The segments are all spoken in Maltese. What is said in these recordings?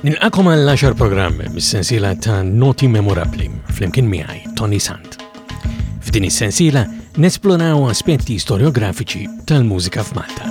Nilqakom għall-10 programm mis-sensiela ta' Noti Memorabli flimkien miegħi Tony Sant. F'din is-sensiela nesploraw aspetti storiografiċi tal-mużika f'Malta.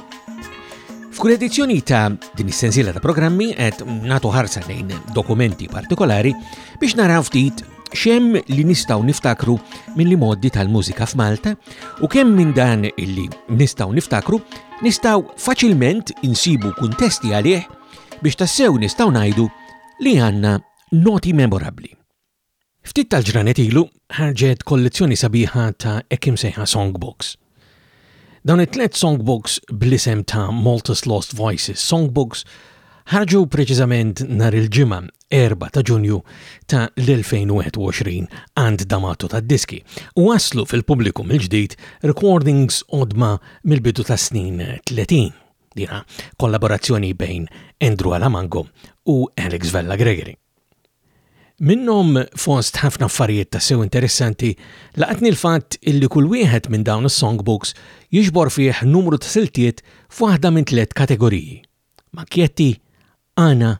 F'kull edizzjoni ta' din is-sensiela ta' programmi qed nagħtu ħarsa lejn dokumenti partikolari biex naraw ftit xem li nistaw niftakru minn li moddi tal-mużika f'Malta u kemm minn dan illi nistaw niftakru nistaw faċilment insibu kuntesti għalih biex tassew nistaw najdu li għanna noti memorabli. Ftit tal-ġranet ilu ħarġet kollezzjoni sabiħa ta' hekk imsejħa songbooks. Dawn it-tliet songbooks bl-isem ta' Malta's Lost Voices Songbooks ħarġu preċiżament nhar il-Ġimgħa 4 ta' Ġunju ta' l-2021 għand D'Amato tad-Diski u waslu fil-pubbliku mill-ġdid recordings qodma mill-bidu tas-snin 30. Dinha kollaborazzjoni bejn Andrew Alamango u Alex Vella Gregory. Minnhom, fost ħafna affarijiet tassew interessanti, laqatni l-fatt illi kull wieħed minn dawn is-songbooks jiġbor fih numru ta' siltiet f'waħda minn tliet kategoriji, Makketti, Għana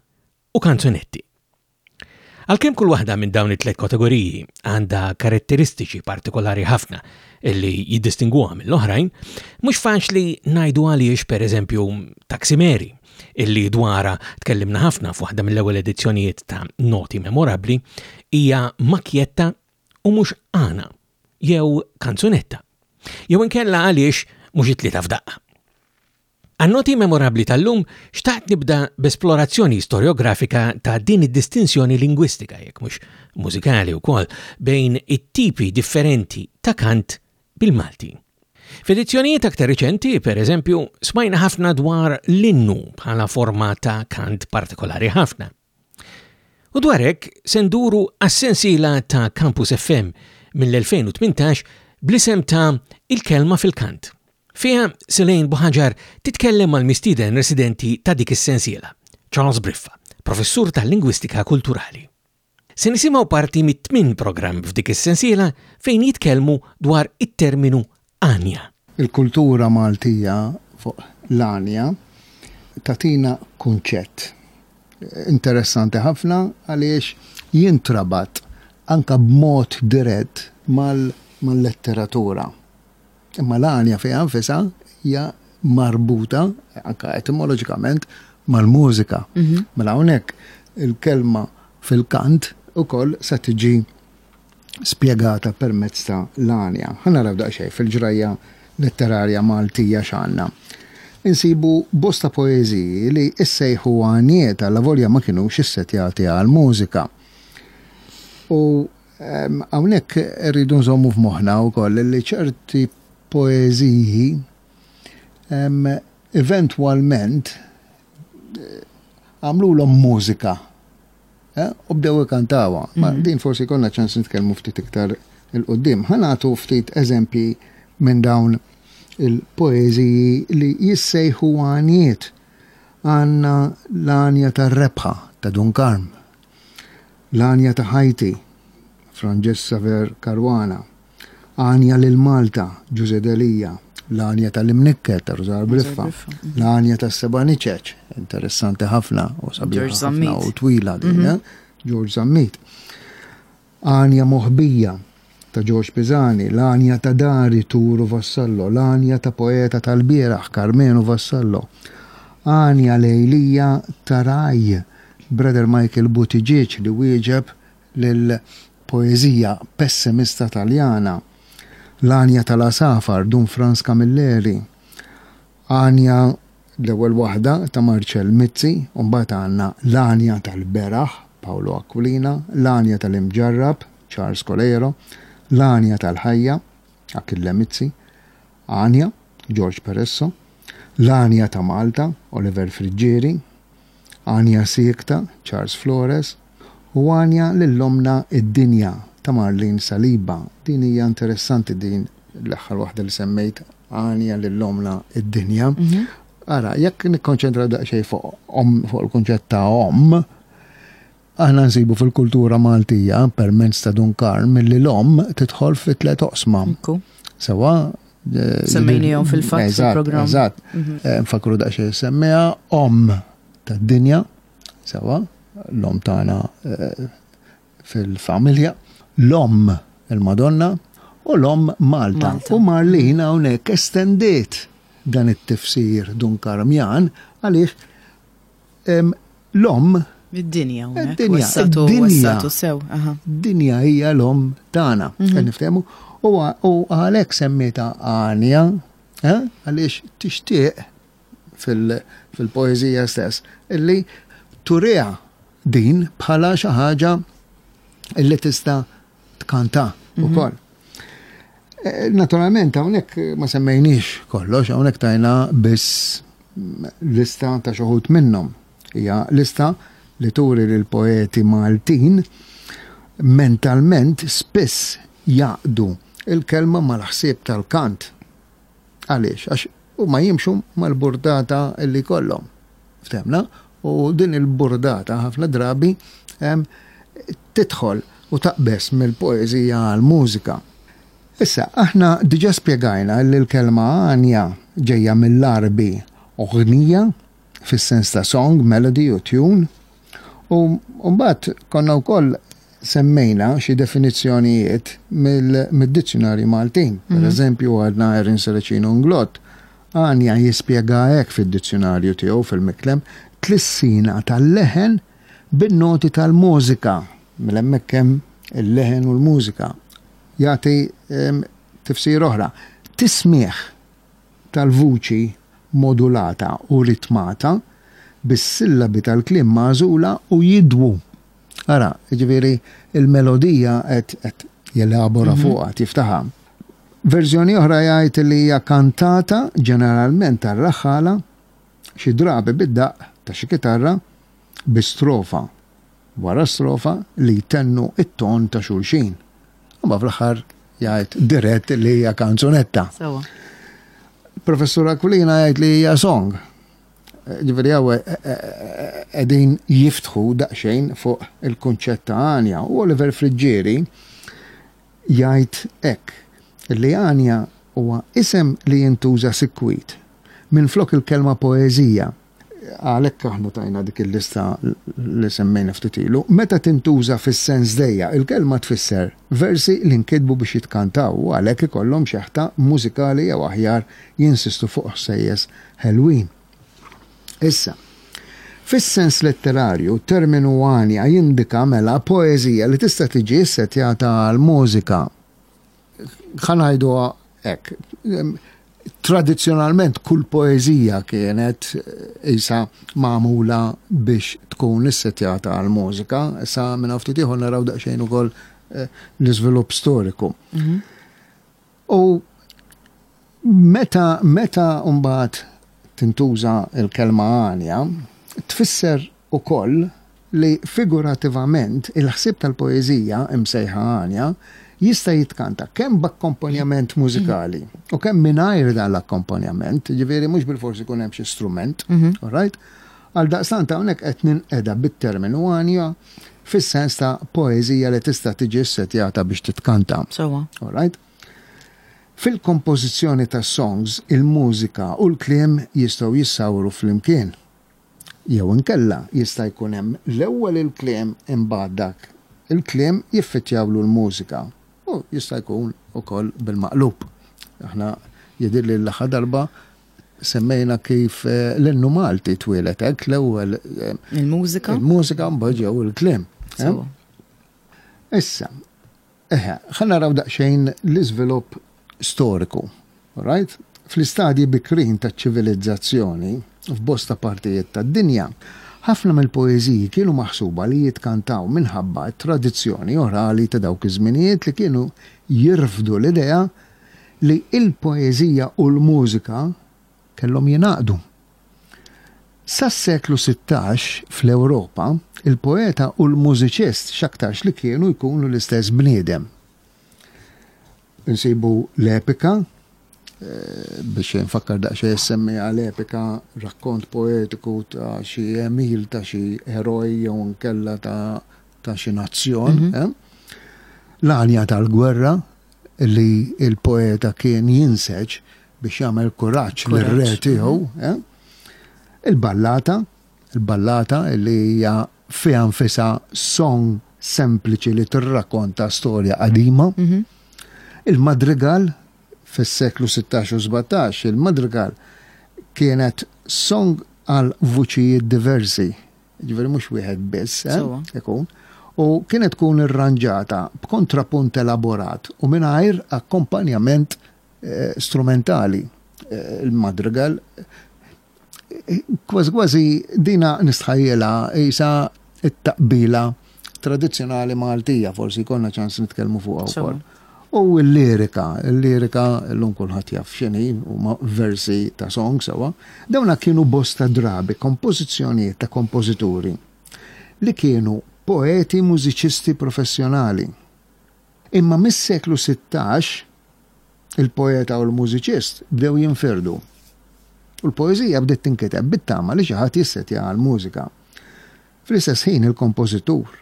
u Kanzunetti. Għalkemm kull waħda minn dawn it-tliet kategoriji għandha karatteristiċi partikolari ħafna illi jiddistinguha mill-oħrajn, mhux faċli ngħidu għaliex, pereżempju, Taksimeri, illi dwara tkellimna ħafna f'waħda mill-ewwel edizzjonijiet ta' Noti Memorabbli, hija makjetta u mhux għana, jew kanzunetta, jew inkella għaliex mhux it-tlieta f'daqqa. Għannoti memorabli tal-lum xtaqt nibda b'esplorazzjoni storiografika ta' din id-distinzjoni lingwistika, jekk mhux mużikali wkoll, bejn it-tipi differenti ta' kant bil-Malti. F'edizzjonijiet aktar riċenti, per eżempju, smajna ħafna dwar l-innu bħala forma ta' kant partikolari ħafna. U dwar hekk se nduru għas-sensiela ta' Campus FM mill-2018 bl-isem ta' Il-Kelma fil-Kant. Fiha Selejn Buħaġar titkellem mal-mistieden residenti ta' dik is-sensiela, Charles Briffa, professur tal-Lingwistika Kulturali. Se nisimgħu parti mit-tmien programm f'dik is-sensiela fejn jitkellmu dwar it-terminu għanja. Il-kultura Maltija fuq l-għanja tagħtina kunċett interessanti ħafna għaliex jintrabat anke b'mod dirett mal-letteratura. Imma l-għanja fiha nfisha hija marbuta anke etimoloġikament mal-mużika. Mhm. Mela hawnhekk il-kelma fil-kant ukoll se tiġi spjegata permezz ta' l-għanja. Ħana raw daqsxejn fil-ġrajja letterarja Maltija x'għandna. Insibu bosta poeżiji li issejħu għanjiet għal volja ma kienu xissetjati għal mużika. U Hawnhekk irridu nżommu f'moħħna wkoll li ċerti poeżiji eventwalment għamlulhom mużika eh, u bdew ikantawha. Ma mhm. din forsi konna ċans nitkellmu ftit iktar il-qoddim. Ħanatu ftit eżempji minn dawn il-poeziji li jissejħu għaniet għanna l-għanja tar-rebħa ta' Dunkarm L-għanja ta' ħajti, Frangess Xavier Caruana, Għanja lil Malta, Ġużè Delia, L-għanja tal-imnikket ta' Rużar Briffa, L-għanja tas-seba' niċeċ, interessanti ħafna u sabiħa ħafna u twila din, mhm. eh? George Zammit. Għanja moħbija, ta' Ġorġ Pisani, L-għanja ta' dari, Turu Vassallo, L-għanja ta' poeta tal-bieraħ, Karmenu Vassallo, Għanja lejlija ta' Rai, Brother Michael Buttigieg li wieġeb lil poeżija pessimista Taljana, L-għanja tal-għasafar, Dun Frans Camilleri, Għanja, l-ewwel waħda, ta' Marcel Mizzi, u mbagħad għandna L-Għanja tal-Beraħ, Paolo Aquilina, L-Għanja tal-Imġarrab, Charles Coleiro, L-Għanja tal-Ħajja, Achille Mizzi, Għanja, George Peresso, L-Għanja ta' Malta, Oliver Friggieri, Għanja Siekta, Charles Flores, u Għanja lil Ommna id-Dinja ta' Marlene Saliba. Din hija interessanti din l-aħħar waħda li semmejt, Għanja lil Ommna id-Dinja. Ara, jekk nikkonċentraw daqsxejn fuq fuq il-kunċett ta' omm, Aħna nsibu fil-kultura Maltija, permezz ta' Dun Karm, li l-omm tidħol fi tliet oqsma. Sewa, Semmejnijom fil-fatt fil-programm. Eżatt, mhm. eh, nfakru daqxie semmeja, om ta' dinja, sewa, l-om tagħna eh, fil-familja, l-om il-Madonna u l-om Malta. U Marlin hawnhekk estendiet dan it-tifsir dun karmjan għaliex L-om Id-dinja, id-dinja, id-dinja, sew, dinja hija l-om tagħna, mhm. qed niftehmu, u għalhekk semmita għanja, eh, għaliex tixtieq fil-poeżija stess, illi turija din bħala xi ħaġa illi tista' Tkanta ukoll. Eh, naturalment, hawnhekk ma semmejniex kollox, hawnhekk tajna biss lista ta' xoħut minnhom. Hija lista li turi li l-poeti Maltin mentalment spiss jaqdu il-kelma mal-ħsieb tal-kant. Għaliex? Għax huma jimxu mal-burdata li kollhom. Ftemna? U din il-burdata ħafna drabi tidħol u taqbes mill-poezija għal-mużika. Issa, aħna diġa spiegajna li l-kelma għanja ġejja mill-arbi uħnija, fis-sens ta' song, melody u tune, U mbagħad konna wkoll semmejna xi definizzjonijiet mid-dizzjonarji Maltin. Mhm. Per eżempju, għadna Erin Selecino Nglot, għanja jispjega hekk fid-dizzjonarju tiegħu fil-miklem tlissina tal-leħen bin-noti tal-mużika. Mill-hemmhekk hemm il-leħen u l-mużika. Jagħti tifsir oħra. Tismiħ. tal-vuċi modulata u ritmata bis-sillabi tal-kliem magħżula u jidwu. Ara, jiġifieri l-melodija qed jelabora fuqha, qed jiftaħha. Verżjoni oħra jgħid li hija kantata ġeneralment tar-raħħala, xi drabi bid-daqq ta' xi kitarra, bi strofa. Wara strofa li jtennu t-ton ta' xulxin. Imma fl-aħħar jgħid dirett li hija kanzunetta. Sewa. Professur Aquilina jgħid li hija song. Ġifieri hawn eh, eh, eh, qegħdin jiftħu daqsxejn fuq il-kunċett ta' għanja u Oliver Friġġieri jgħid hekk li għanja huwa isem li jintuża sikwit minn flok il-kelma poeżija Għalhekk aħna tajna dik il-lista li semmejna ftit ilu. Meta tintuża fis-sens dejjaq, il-kelma tfisser versi li nkitbu biex jitkantaw u għalhekk ikollhom xeħta mużikali jew aħjar jinsistu fuq ħsejjes ħelwin. Issa, fis-sens letterarju, t-terminu għanja jindika mela poeżija li tista' tiġi ssettjata għal mużika. Ħanajduha hekk. Tradizzjonalment kull poeżija kienet eh, isa magħmula biex tkun issetjata għal mużika, sa minn ftit ieħor naraw daqsxejn ukoll eh, l-iżvilupp storiku. Mhm. U Meta meta mbagħad tintuża l-kelma għanja, tfisser ukoll li figurativament il-ħsieb tal-poeżija imsejħa għanja jista' jitkanta kemm b'akkompanjament mużikali u kemm mingħajr dan l-akkompanjament, jiġifieri mhux bilfors ikun hemm xi strument, mhm. all right? Għal daqstant hawnhekk qed ninqeda bit-terminu għanja fis-sens ta' poeżija li tista' tiġi ssetjata biex titkanta. All right? Fil-kompożizzjoni tas-songs, il-mużika u l-kliem jistgħu jissawru flimkien. Jew inkella jista' jkun hemm l-ewwel il-kliem imbagħad dak il-kliem jiffiċċjawlu l-mużika u jista' jkun ukoll bil-maqlub. Aħna jidhirli l-aħħar darba semmejna kif l-innu Malti twieled hekk l-ewwel il-mużika il-mużika mbagħad ġew il-kliem. Issa, Eħe, ħa naraw daqsxejn l-iżvilupp storiku. Alright? Fl-istadji bikrin taċ-ċivilizzazzjoni, f'bosta partijiet tad-dinja, ħafna mill-poeżiji kienu maħsuba li jitkantaw minħabba t-tradizzjoni orali ta' dawk iż-żminijiet li kienu jirfdu l-idea li l-poeżija u l-mużika kellhom jingħaqdu. Sas-seklu 16, fl-Ewropa, il-poeta u l-mużiċist x'aktarx li kienu jkunu l-istess bniedem. Insibu l-epika, eh, biex nfakkar daqsxejn issemmija l-epika rakkont poetiku ta' xi emil ta' xi eroj jew nkella ta' ta' xi nazzjon. Mhm. Eh? L-għanja tal-gwerra li il-poeta kien jinseġ biex jagħmel kuraġġ lir-re tiegħu, mhm. eh? il-ballata, il-ballata li hija fiha nfisa song sempliċi li tirrakonta storja qadima. Mhm. Il-madrigal fis-seklu 16 u 17, il-madrigal kienet song għal vuċijiet diversi, ġveri mux wieħed biss, eh? ikun. U kienet tkun irranġata b'kontrapunt elaborat u mingħajr akkompanjament strumentali il-madrigal kważi kważi dina nistħajjela jisa it-taqbila tradizzjonali Maltija, forsi konna ċans nitkellmu fuq wkoll. U l-lirika, l-lirika l-lum kulħadd jaf xini, huma versi ta' song sewa, dawna kienu bosta drabi kompożizzjonijiet ta' kompożituri li kienu poeti mużiċisti professjonali. Imma mis-seklu sittax, il-poeta u l-mużiċist bdew jinfirdu, u l-poeżija bdiet tinkiteb bit-tama li xi ħadd jissetja għall-mużika. Fl-istess ħin il-kompożitur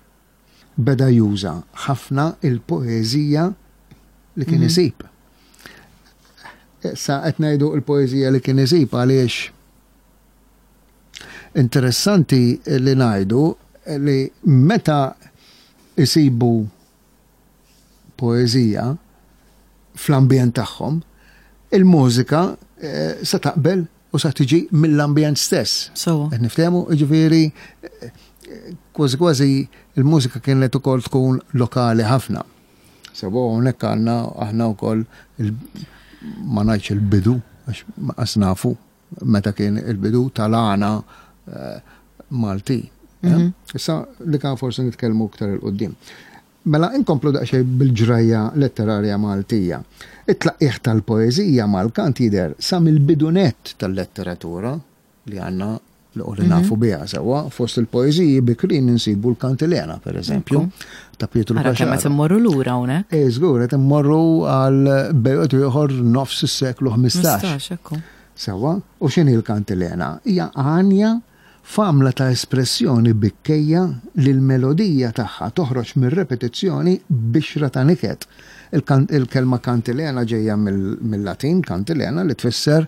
beda juża ħafna l-poeżija li kien isib. Sa qed ngħidu l-poeżija li kien isib għaliex Interessanti li ngħidu li meta isibu poeżija fl-ambjent tagħhom, il-mużika eh, se taqbel u sa tiġi mill-ambjent stess. Sewa. Qed niftehmu, jiġifieri eh, kważi kważi il-mużika kienet ukoll tkun lokali ħafna. Sewa hawnhekk għandna aħna wkoll ma ngħidx il-bidu għax ma nafu Meta kien il-bidu tal-għana eh, Malti. Eh? Mhm. Issa li kan forsi nitkellmu iktar il-qoddim. Mela inkomplu daqsxej bil-ġrajja letterarja Maltija. It-tlaqqih tal-poezija mal-kant jider sa mill-bidunet tal-letteratura li għanna li u li mhm. nafu biha sewa, fost il-poeziji bikrin insibu l-kantilena, per eżempju, ta' Pietru Għara kemm qed immorru lura hawnhekk. Eh, żgur qed immorru għal bejqet ieħor nofs is-seklu 15. Sewa, u x'inhi l-kantilena? Hija għanja famla ta' espressjoni bikkejja li l-melodija tagħha toħroġ mir-repetizzjoni bixra ta' niket. Il-kelma kantilena ġejja mill-Latin kantilena li tfisser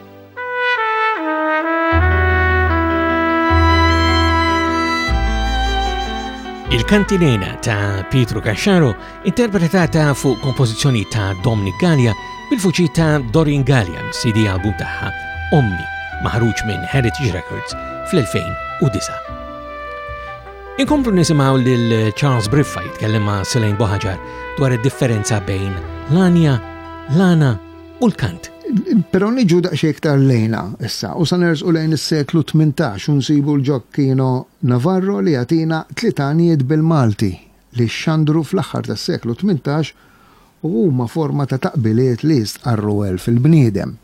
Il-kantilena ta' Pietru Casciaro interpretata fuq kompożizzjoni ta' Dominic Gallia bil-fuċi ta' Dorin Gallia CD album tagħha Omni maħruġ minn Heritage Records fl-2009. Inkomplu nisimaw lil Charles Briffa jitkellem ma' Selene Bohaġar dwar id-differenza bejn l-anja, l-ana u l-kant. Però niġu daqsxejn iktar lejna issa u sa nersqu lejn is-seklu 18 u nsibu l-Ġokino Navarro li jagħtina tliet għanijiet bil-Malti li xxandru fl-aħħar tas-seklu 18 u huma forma ta' taqbiliet li jistqarru għelf il-bniedem.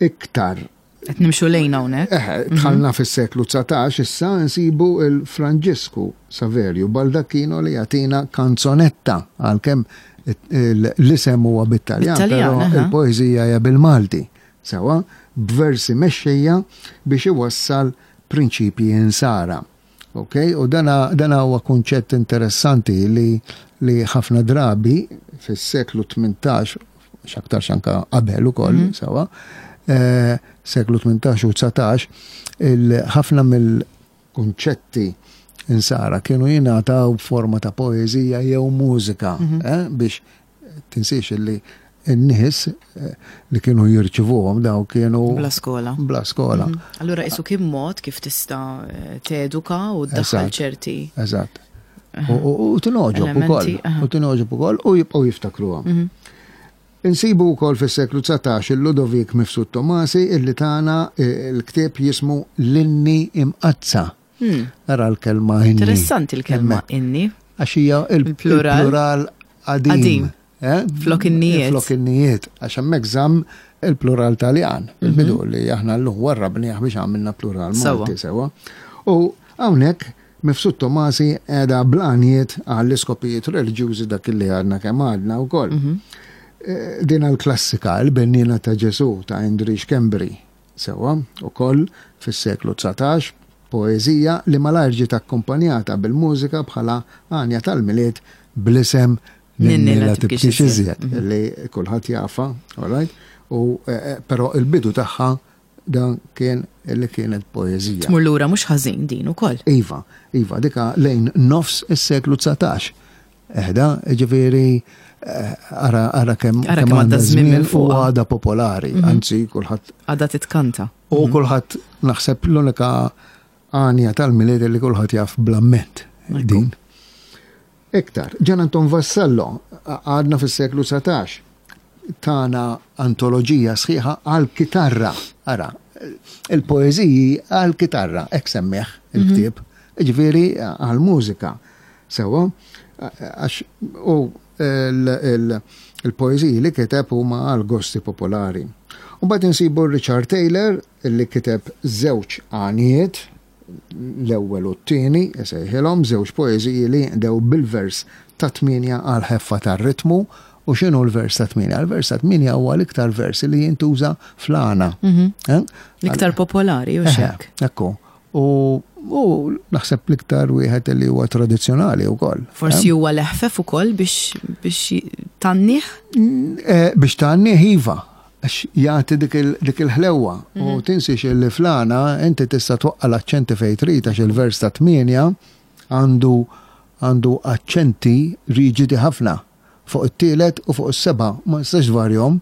iktar. Qed nimxu lejn hawnhekk. Eh, mhm. dħalna fis-seklu 19 issa nsibu il-Franġisku Saverju Baldacchino li jagħtina kanzonetta għalkemm l-isem huwa bit-Taljan, però eh. il-poeżija hija bil-Malti. Sewa, b'versi mexxejja biex iwassal prinċipji insara. Ok, u dan huwa kunċett interessanti li li ħafna drabi fis-seklu 18 x'aktar xanka qabel ukoll mm -hmm. sawa eh, seklu 18 u 19 il-ħafna mill-kunċetti insara kienu jingħataw forma ta' poeżija jew mużika mm -hmm. eh, biex Tinsiex li n-nies eh, li kienu jirċivuhom daw kienu. Bla skola. Bla skola. Mhm. Allura isu kien mod kif tista' eh, teduka u ddaħħal ċerti. Eżatt. U tinoġob ukoll. U tinoġob ukoll u jibqgħu jiftakruhom. Mhm. Insibu u kol fil-seklu 19 il-Ludovik Mifsud Tomasi illi tana eh, il-ktib jismu L-inni imqazza Hmm. Nara l-kelma inni. Interessanti l-kelma inni. Għax hija il-plural għadim. Eh? Flok innijiet. Flok innijiet. Għax hemmhekk żamm il-plural taljan. Mhm. Il-bidu li aħna l-lum warrabni biex għamilna plural Malti sewa. U hawnhekk Mifsud Tomasi edha blaniet għall-iskopijiet religjużi dak li għadna kemm għadna u koll. Mhm. Eh, din għal-klassika, il-bennina ta' Ġesu ta' Indrix Kembri, Sewwa, ukoll, fis-seklu dsatax, poeżija li malajr ġiet akkumpanjata bil-mużika bħala għanja tal-Milied bl-isem Ninnila tibkix iżjed, li kulħadd jafha, all right, u però il-bidu tagħha dan kien li kienet poezija. Tmur lura mhux ħażin din ukoll. Iva, iva, dika lejn nofs is-seklu 19. Eħda, ġifiri, ara, ara kem. Ara kem għadda żmien minn fuq. Għada popolari, mhm. anzi, kulħadd. Għada titkanta. U mhm. kulħadd naħseb l-unika għanja tal-miliet li kulħadd jaf blamment din. Iktar, ġan Anton Vassallo, għadna fis-seklu 17. tana antoloġija sħiħa għal kitarra. Ara, il-poeziji għal kitarra, ek semmiħ il-ktib, mhm. ġviri għal mużika. Sewa, għax u il-poeziji li kiteb huma għal gosti popolari. U bat insibu Richard Taylor li kiteb żewġ għanijiet l-ewwel u t-tieni, isejħilhom, żewġ poeżiji li jinqdew bil-vers ta' tmienja għall-ħeffa tar-ritmu, U x'inhu l-vers ta' tmienja? Il-vers ta' tmienja huwa l-iktar vers li jintuża fl-għana. Mhm. Eh? L-iktar popolari, u xek. Ekku. U u naħseb l-iktar wieħed li huwa tradizzjonali wkoll. Forsi eh? huwa leħfef ukoll biex biex tanniħ? Mm, eh, biex tanniħ iva. Għax jagħti dik il-ħlewwa. U tinsiex illi fl-għana inti tista' twaqqa' l-aċċenti fejn trid għax il-vers ta' tmienja għandu għandu aċċenti riġidi ħafna fuq it-tielet u fuq is-seba' ma tistax tvarjhom,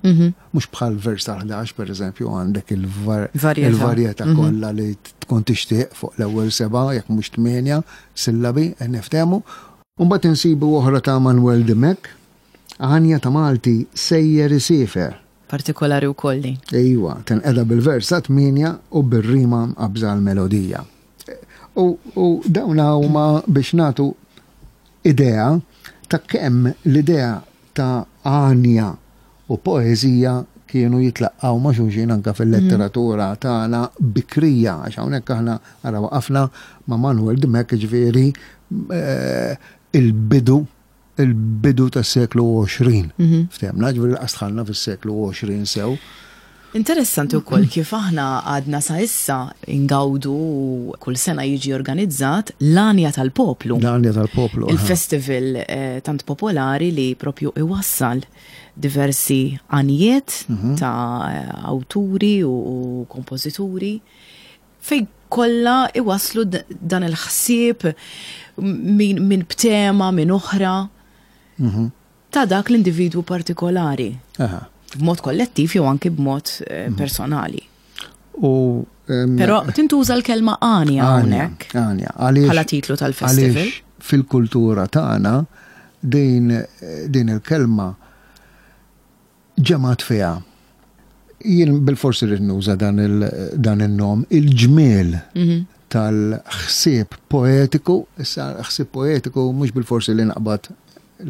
mhux bħal vers tal-ħdax pereżempju għandek il-varjetà kollha li tkun tixtieq fuq l-ewwel seba' jekk mhux tmienja sillabi qed niftehmu. U mbagħad insibu oħra ta' Manuel Dimech. Għanja ta' Malti sejjer isiefer. Partikolari wkoll din. Ejwa, tenqeda' bil-vers ta' tmienja u bir-rima mqabbża l-melodija. U dawn huma biex nagħtu idea ta' kemm l-idea ta' għanja u poeżija kienu jitlaqgħu ma' xulxin anke fil-letteratura tagħna bikrija, għax hawnhekk aħna ara waqafna ma' Manwel Dmek, jiġifieri il-bidu il-bidu tas seklu 20. Mhm. Ftemna, ġveri l astħalna fis seklu 20 sew. Interessanti wkoll kif aħna għadna sa issa ingawdu kull sena jiġi organizzat l-anja tal-poplu. L-anja tal-poplu. Il-festival eh, tant popolari li propju iwassal diversi għanijiet mhm. ta' awturi u kompożituri Fej kollha iwaslu dan il-ħsieb minn btema, minn oħra mhm. ta' dak l-individwu partikolari. B'mod kollettiv jew anki b'mod eh, mhm. personali. U Pero tintuża l-kelma għanja hawnhekk. Għanja, għaliex. Bħala titlu tal-festival. Fil-kultura tagħna din din il-kelma ġemgħat fiha. Jien bil-forsi rrid nuża dan il-nom, il-ġmiel mhm. tal-ħsieb poetiku, issa ħsieb poetiku mhux bil-forsi li naqbad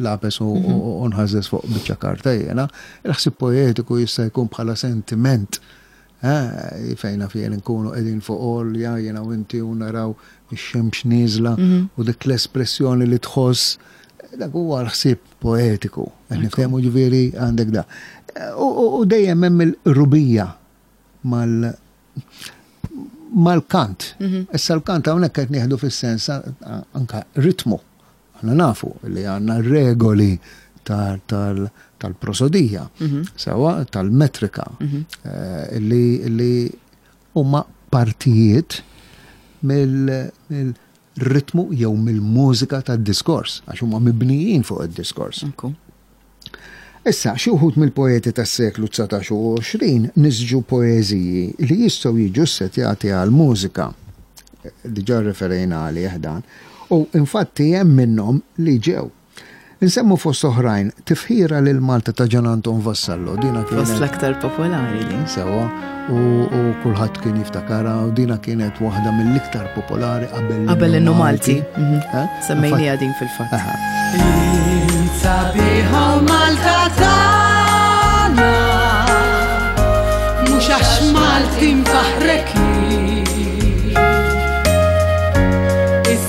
lapes u mhm. nħażżeż fuq biċċa karta jiena, il-ħsieb poetiku jista' jkun bħala sentiment Hi fejn naf jien nkunu qegħdin fuq għolja jiena u inti u naraw ix-xemx nieżla mhm. u dik l-espressjoni li tħoss dak huwa l-ħsieb poetiku. Qed niftehmu ġifieri għandek da. U dejjem hemm il-rubija mal mal-kant. Mhm. Issa l-kant hawnhekk qed nieħdu fis-sens anka ritmu Aħna nafu li għanna regoli tal-prosodija, mhm. sewa tal-metrika, mhm. eh, li huma partijiet mill-ritmu jew mill-mużika tad-diskors, għax huma mibnijin fuq id-diskors. Issa, xi wħud mill-poeti tas-seklu dsatax u għoxrin nisġu poeżiji li jistgħu jiġu ssetjati għal mużika. Diġà rreferejna għalih dan. U infatti hemm minnhom li ġew. Insemmu fost oħrajn tifħira lil Malta ta' Ġon Anton Vassallo. Dina kienet. Fost l-aktar popolari. Sewwa. u kulħadd kien jiftakara u dina kienet waħda mill-iktar popolari qabel qabel innu Malti. Mhm. Eh? Semmejni għadin fil-fatt. Sabiħa Malta tagħna mhux għax Malti mfaħrek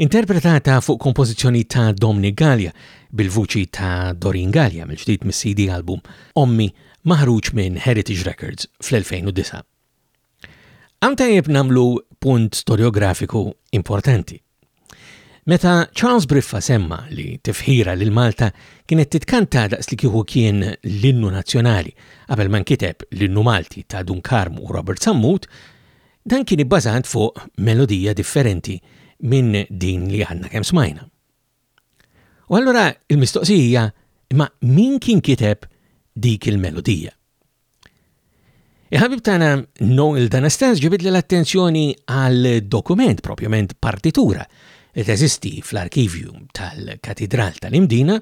Interpretata fuq kompożizzjoni ta' Dominic Galea bil-vuċi ta' Doreen Galea mill-ġdid mis-CD album Ommi maħruġ minn Heritage Records fl-2009. Hawn tajjeb nagħmlu punt storjografiku importanti. Meta Charles Briffa semma li tifħira lil Malta kienet titkanta daqs li kieku kien l-innu nazzjonali qabel ma nkiteb l-innu Malti ta' Dun Karm u Robert Sammut, Dan kien ibbażat fuq melodija differenti minn din li għadna kemm smajna. U allura il-mistoqsija imma min kien kiteb dik il-melodija? Il-ħabib tagħna Noel Danastans ġibid li l-attenzjoni għal dokument propjament partitura li teżisti fl-arkivju tal-Katidral tal-Imdina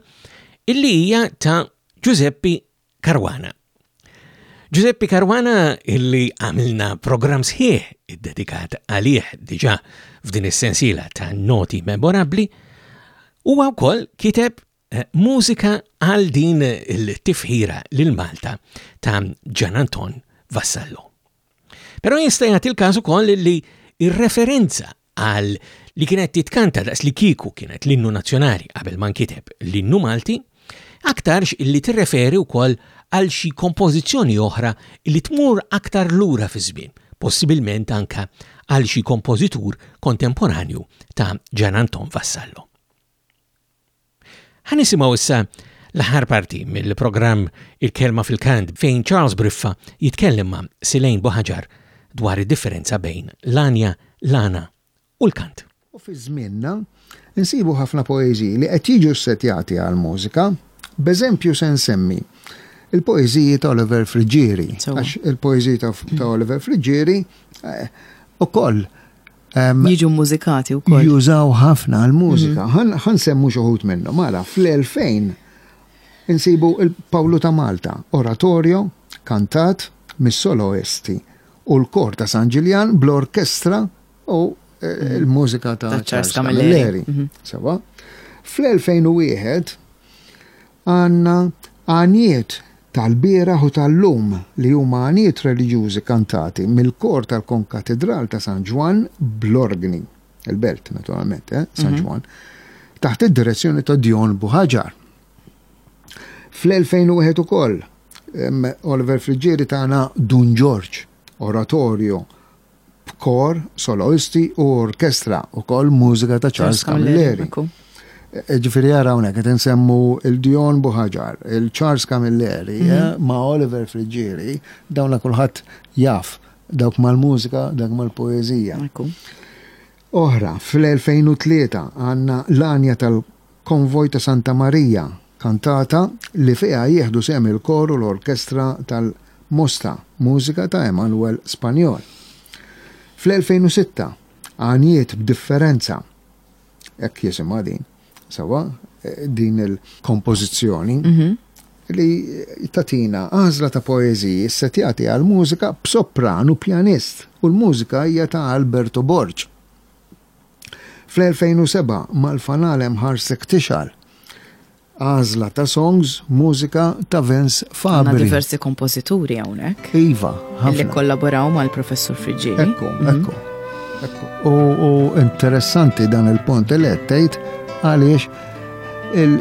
illi hija ta' Giuseppe Caruana. Giuseppe Caruana illi għamilna programm sħiħ iddedikat għalih diġà f'din is-sensiela ta' noti memorabbli, huwa wkoll kiteb eh, mużika għal din il-tifħira lil Malta ta' Gian Anton Vassallo. Però jista' jagħti l-każ ukoll li ir-referenza Qal li kienet titkanta daqs li kieku kienet l-innu nazzjonali qabel ma nkiteb l-innu Malti, aktarx illi tirreferi wkoll għal xi kompożizzjoni oħra li tmur aktar lura fiż-żmien, possibilment anke għal xi kompożitur kontemporanju ta' Gian Anton Vassallo. Ħanisimgħu issa l-aħħar parti mill-programm Il-Kelma fil-Kant fejn Charles Briffa jitkellem ma' Silejn Buħaġar dwar id-differenza bejn l-għanja, l-għana u l-kant. U fi żmienna, insibu ħafna poeżiji li qed jiġu ssetjati għall-mużika. B'eżempju se nsemmi il-poeżiji ta' Oliver Friggieri. Għax il-poeżiji ta' Oliver Friggieri eh, ukoll Jiġu mużikati wkoll. Jużaw ħafna l-mużika. Mhm. Ħan semmu xoħut minnhom. Mara, fl-2000 insibu il-Pawlu ta' Malta, oratorio, kantat mis-soloisti u l-kor ta' San Ġiljan bl-orkestra u eh, mhm. il-mużika ta' Charles Camilleri. Mhm. Sewa. Fl-2001 Għandna għanijiet tal-bieraħ u tal-lum li huma għanijiet reliġjużi kantati mill-kor tal-Konkatidral ta' San Ġwann bl-orgni, il-belt naturalment, eh? San mhm. Ġwann, taħt id-direzzjoni ta' Dion Buħaġar. Fl-2001 ukoll Oliver Friġġieri tagħna Dun Ġorġ, oratorio b'kor, soloisti u orkestra u kol mużika ta' Charles Camilleri. E, ġifiri għara unek, għet nsemmu il-Dion Buħaġar, il-Charles Camilleri, mhm. eh, ma' Oliver Friggieri, dawna kullħat jaf, dawk mal-mużika, dawk mal-poezija. Oħra, fl-2003 għanna l-anja tal- Konvoj ta' Santa Marija, kantata li fiha jieħdu sehem il-kor u l-orkestra tal-Mosta, mużika ta' Emanuel Spagnol. Fl-2006, Għanjiet b'Differenza, hekk jisimha din, sewa din il-kompożizzjoni, mhm. li tatina għażla ta' poeżiji setjati għal mużika b'sopran u pjanist u l-mużika hija ta' Alberto Borg. Fl-2007, mal-fanale Mħarsek Tixgħal, għażla ta' songs, mużika ta' Vens Fabri. Ma' diversi kompożituri hawnhekk. Iva, ħafna. Li kollaboraw mal-Professur Friġġini. Ekku, mhm. ekku. U interessanti dan il-pont li għattejt għaliex il-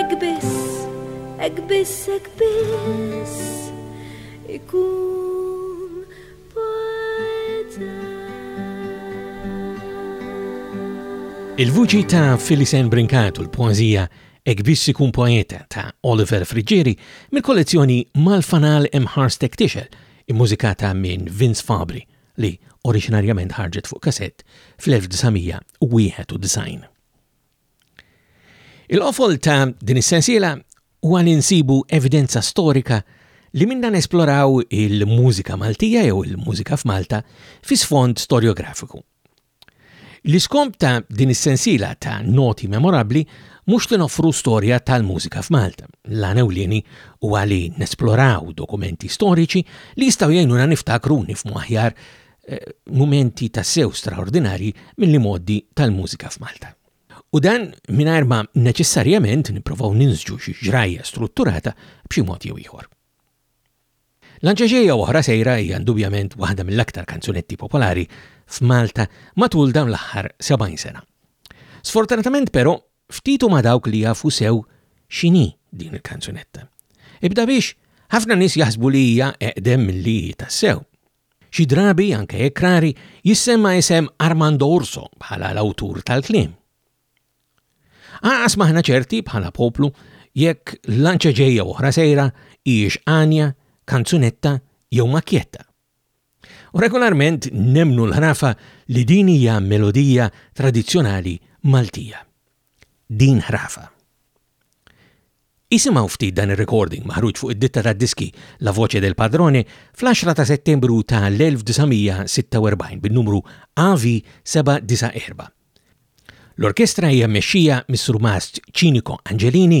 Ek biss, ek biss, ek biss, ikun poeta. Il-vuċi ta' Filisen Brinkatu l-poezija Ek biss ikun poeta ta' Oliver Friggieri mill-kollezzjoni Mal-Fanal Imħars Tixel immużikata minn Vince Fabri li oriġinarjament ħarġet fuq kasett fl-1991. Il-qofol ta' din is-sensiela huwa li nsibu evidenza storika li minna nesploraw il-mużika Maltija jew il-mużika f'Malta fi sfond storjografiku. L-iskomp ta' din is-sensiela ta' noti memorabbli mhux li noffru storja tal-mużika f'Malta. L-għanewlieni huwa li nesploraw dokumenti storiċi li jistgħu jgħinuna niftakru nifmu aħjar eh, mumenti ta' sew straordinarji mill moddi tal-mużika f'Malta. U dan mingħajr ma neċessarjament nipprovaw ninżġu xi ġrajja strutturata b'xi mod jew ieħor. Lanċeġeja oħra sejra hija indubjament waħda mill-aktar kanzunetti popolari f'Malta matul dawn l-aħħar 70 sena. Sfortunatament però ftitu ma dawk li jafu sew x'inhi din il-kanzunetta. Ibda biex ħafna nies jaħsbu li hija eqdem milli tassew. Xi drabi, anke jekk rari, jissemma isem Armando Urso bħala l-awtur tal-kliem. Għaqas maħna ċerti bħala poplu jekk lanċa ġejja oħra sejra hijiex għanja, kanzunetta jew makjetta. U regolarment nemnu l-ħrafa li din hija melodija tradizzjonali Maltija. Din ħrafa. Isimgħu ftit dan ir-recording maħruġ fuq id-ditta tad-diski La Voce del Padrone fl-10 ta' Settembru ta' l-1946 bin-numru AV 794. L-orkestra hija mmexxija mis-surmast Cinico Angelini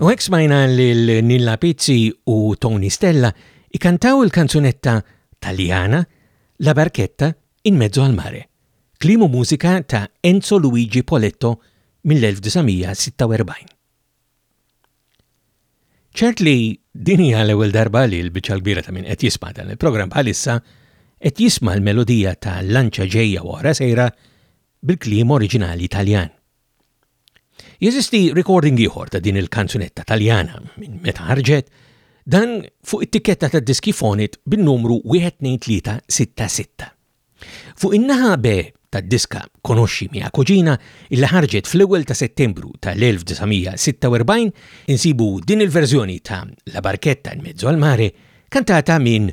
U hekk smajna lil Nilla Pizzi u Tony Stella ikantaw il-kanzunetta Taljana La barchetta in mezzo al mare, kliem u mużika ta' Enzo Luigi Poletto mill-1946. Ċert li din hija l-ewwel darba li l-biċċa l-kbira ta' min qed jisma' dan il-programm bħalissa qed jisma' l-melodija ta' Lanċa Ġejja u Oħra Sejra bil-kliem oriġinali Taljan. Jeżisti recording ieħor ta' din il-kanzunetta Taljana minn meta ħarġet dan fuq it-tikketta ta' diski Fonit bin-numru 12366. Fuq in-naħa B tad-diska Konoxxi Mia Koġina illi ħarġet fl-ewwel ta' Settembru tal-1946 insibu din il-verżjoni ta' La Barchetta in Mezzo al Mare kantata minn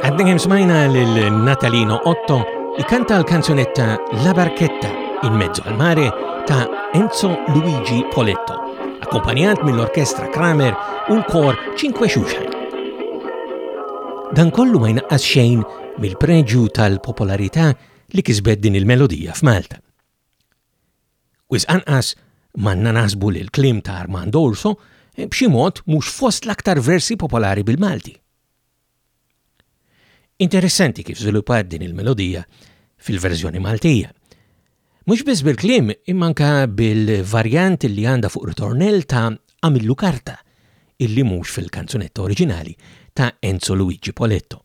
Għadden smajna l-Natalino Otto ikanta l-kanzunetta La Barchetta in mezzo al mare ta' Enzo Luigi Poletto, akkompanjat mill-orkestra Kramer u l-kor 5 xuxa. Dan kollu ma jnaqqas xejn mill-preġu tal-popolarità li kisbet din il-melodija f'Malta. Wis anqas manna naħsbu li l-klim ta' Armand Orso eh, b'xi mod mhux fost l-aktar versi popolari bil-Malti. Interessanti kif żviluppat din il-melodija fil-verżjoni Maltija. Mhux biss bil-klim immanka bil-varjant li għandha fuq ritornell ta' Amillu Karta illi mhux fil-kanzunetta oriġinali ta' Enzo Luigi Poletto.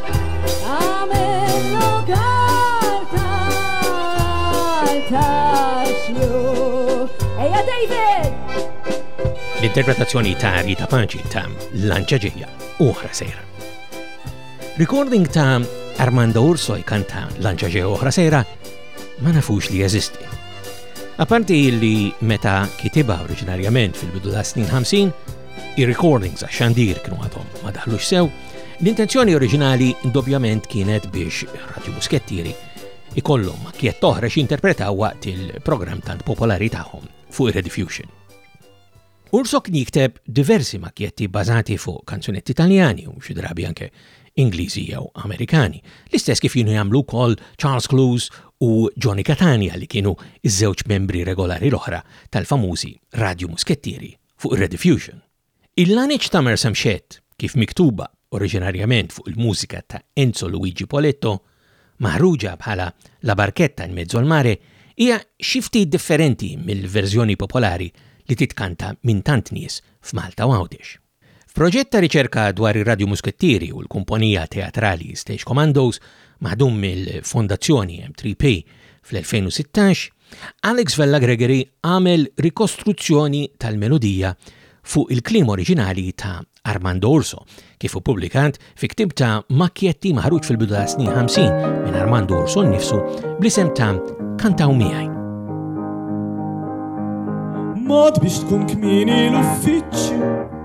L-interpretazzjoni ta' Rita Paċi ta' Lanċa Ġeja u oħra sejra. Recording ta' Armando Urso jkanta Lanċa Ġeja u oħra sejra ma nafux li jeżisti. Apparti li meta kitiba oriġinarjament fil-bidu ta' snin 50, ir-recordings għax xandir kienu għadhom ma daħlux sew, L-intenzjoni oriġinali indubjament kienet biex Radio Muskettieri ikollhom kiet toħra x'interpretaw waqt il-programm tant popolari tagħhom fuq ir-Rediffusion. Ursok jikteb diversi makjetti bażati fuq kanzunetti Taljani u xi drabi anke Ingliżi jew Amerikani, l-istess kif kienu jagħmlu wkoll Charles Clues u Johnny Catania li kienu iż-żewġ membri regolari l-oħra tal-famużi Radio Muskettieri fuq ir-Rediffusion. Il-laniċ ta' Marsamxett, kif miktuba oriġinarjament fuq il-mużika ta' Enzo Luigi Poletto, maħruġa bħala La barchetta in mezzo al mare, hija xi ftit differenti mill-verżjoni popolari li titkanta minn tant nies f'Malta u Għawdex. F'proġett ta' riċerka dwar ir-Radju Muskettieri u l-kumponija teatrali Stage Commandos, maħdum mill-Fondazzjoni M3P fl-2016, Alex Vella Gregory għamel rikostruzzjoni tal-melodija fuq il-kliem oriġinali ta' Armando Urso, kif ippubblikat fi ktib ta' makjetti maħruġ fil-bidu ta' snin 50 minn Armando Urso nnifsu bl-isem ta' Kantaw miegħi. Mod biex tkun kmini l-uffiċċju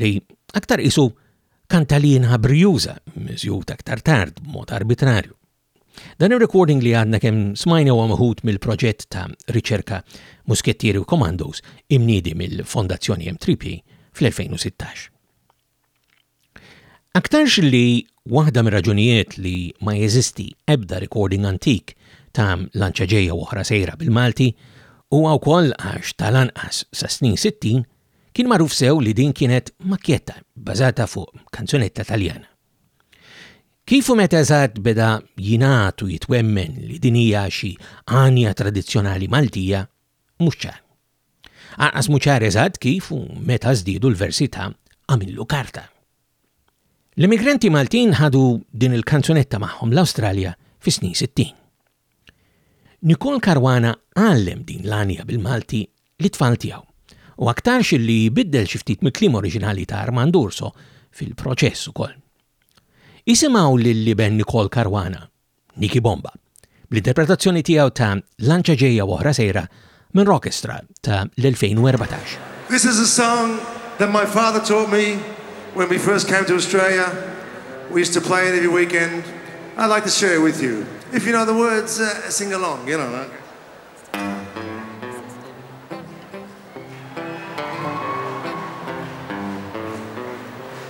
li aktar isu kantalina brijuża miżjud aktar tard b'mod arbitrarju. Dan ir-recording li għadna kemm smajna huwa meħud mill-proġett ta' riċerka Muskettieri u Commandos imniedi mill-Fondazzjoni M3P fl-2016. Aktarx li waħda mir-raġunijiet li ma jeżisti ebda recording antik ta' lanċa ġejja oħra sejra bil-Malti huwa wkoll għax tal-anqas sa snin 60 Kien magħruf sew li din kienet makkjetta bbażata fuq kanzunetta Taljana. Kif u meta eżatt beda jingħad u jitwemmen li din hija xi għanja tradizzjonali Maltija, mhux ċar. Anqas mhux ċar eżatt kif u meta żdiedu l-versi ta' għamillu karta. L-immigranti Maltin ħadu din il-kanzunetta magħhom l-Awstralja fis-snin 60. Nicole Caruana għallem din l-għanja bil-Malti lit-tfal tiegħu u aktarx illi biddel xi ftit mill-kliem oriġinali ta' Armand Urso fil-proċess ukoll. Isimgħu lill-iben Nicole Caruana, Niki Bomba, bl-interpretazzjoni tiegħu ta' Lanċa ġejja u oħra sejra minn Rockestra ta' l-2014. This is a song that my father taught me When we first came to Australia, we used to play it every weekend. I'd like to share it with you. If you know the words, uh, sing along, you know. Like.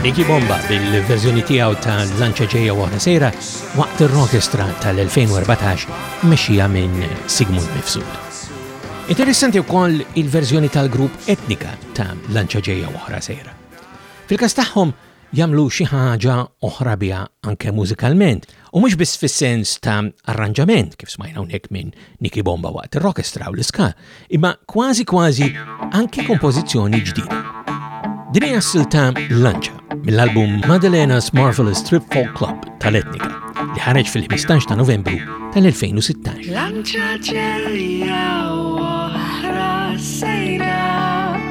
Iggy Bomba bil-verżjoni tiegħu ta' Lanċa Ġejja Waħda Sejra waqt ir-Rockestra tal-2014 mexxija minn Sigmund Mifsud. Interessanti wkoll il-verżjoni tal-grupp Etnika ta' Lanċa Ġejja Waħda Sejra. Fil-każ tagħhom, jagħmlu xi ħaġa oħra biha anke mużikalment, U mhux biss fis-sens ta' arranġament kif smajna hawnhekk minn Niki Bomba waqt ir-rockestra u l-iska, imma kważi kważi anki kompożizzjoni ġdida. Din hija silta lanċa mill-album Madalena's Marvelous Trip Folk Club tal-Etnika li ħareġ fil-15 ta' Novembru tal-2016. Lanċa ġerja u oħra sejra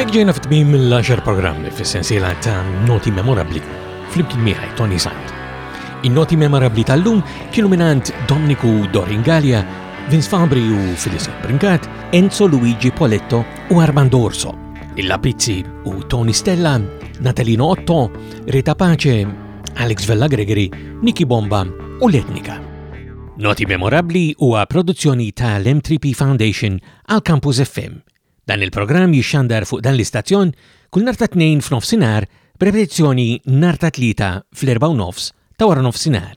Bek ġejna fit-tmim l-10 programmi fis-sensiela ta' noti memorabli fl-imkien miħaj Tony Sant. In-noti memorabli tal-lum kienu minant Dominiku Doringalia, Vince Fabri u Filisso Brinkat, Enzo Luigi Poletto u Armando Orso. Illa Pizzi u Tony Stella, Natalino Otto, Rita Pace, Alex Vella Gregory, Niki Bomba u Letnika. Noti Memorabli huwa produzzjoni ta' l-M3P Foundation għal Campus FM. Dan il-programm jixxandar fuq dan l-istazzjon kull nar ta' tnejn f'nofsinhar b'repetizzjoni nar ta' tlieta fl-erba' nofs ta' wara nofsinhar.